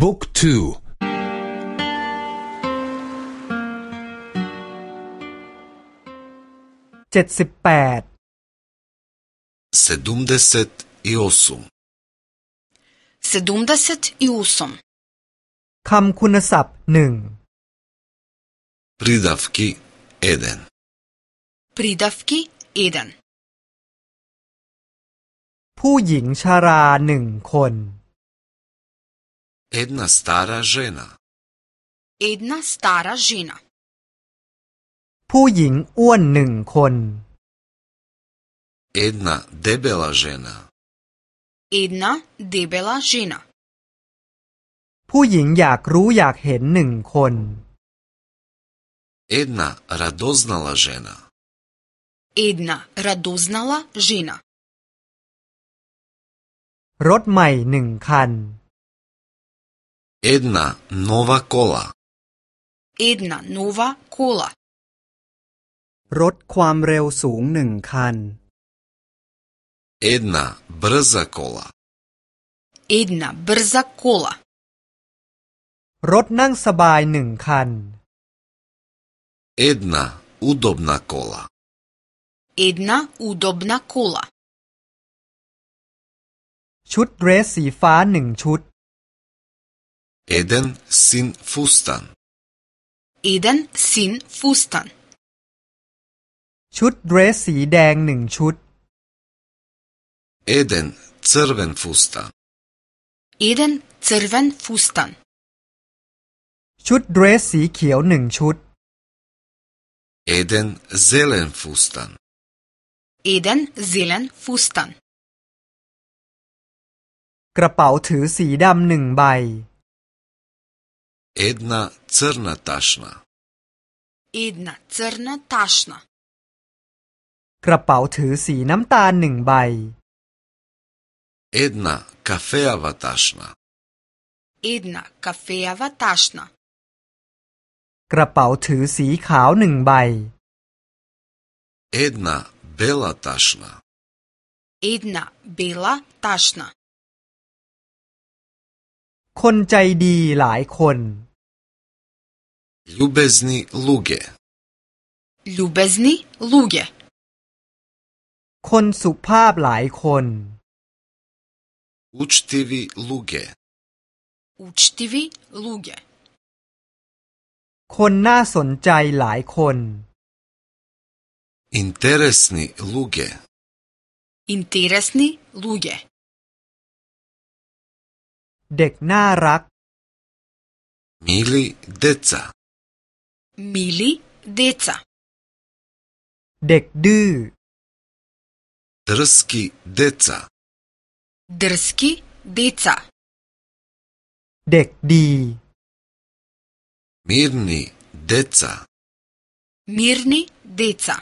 บุ๊กทู เจ็ดสิบแปดเซดุมเดเซตอิอสุมเดุมดเซตอิอสุมคำคุณศัพท์หนึ่งปริดาฟกิเอเดนปริดาฟกิเอเดนผู้หญิงชาราหนึ่งคน Една стара жена. Една стара жена. ผู้หญิงอ้วนหนึ่งคน Една дебела жена. Една дебела жена. ผู้หญิงอยากรู้อยากเห็นหนึ่งคน Една радознала жена. Една радознала жена. รถใหม่หนึ่งคัน Една нова кола. Една нова кола. รถความเร็วสูงหนึ่งคัน Една брза кола. Една брза кола. รถนั่งสบายหนึ่งคัน Една удобна кола. Една удобна кола. ชุดเดรส สีฟ้าหนึ่งชุด Еден син фустан. Еден син фустан. ชุดเดรสสีแดงหนึ่งชุด е д е เวนฟูสตันเอเดน е н ц р เวนฟูสตันชุดเดรสสีเขียวหนึ่งชุด е д е เซเลนฟูสตันเอเดนเซเลนฟูสตันกระเป๋าถือสีดำหนึ่งใบ Една црна ташна. Една црна ташна. กระเป๋าถือสีน้ำตาลหนึ่งใบ Една кафеава ташна. Една кафеава ташна. กระเป๋าถือสีขาวหนึ่งใบ Една бела ташна. Една бела ташна. คนใจดีหลายคน л ю б е з н n i luge Ljubezni l u คนสุภาพหลายคน Učtivi л u g e Učtivi л u g e คนน่าสนใจหลายคน i n t е r e s n i luge Interesni л u g e เด็กน่ารัก Mili deca Mili deca เด็กดื้อ Drski deca Drski deca เด็กดี Mirni deca Mirni deca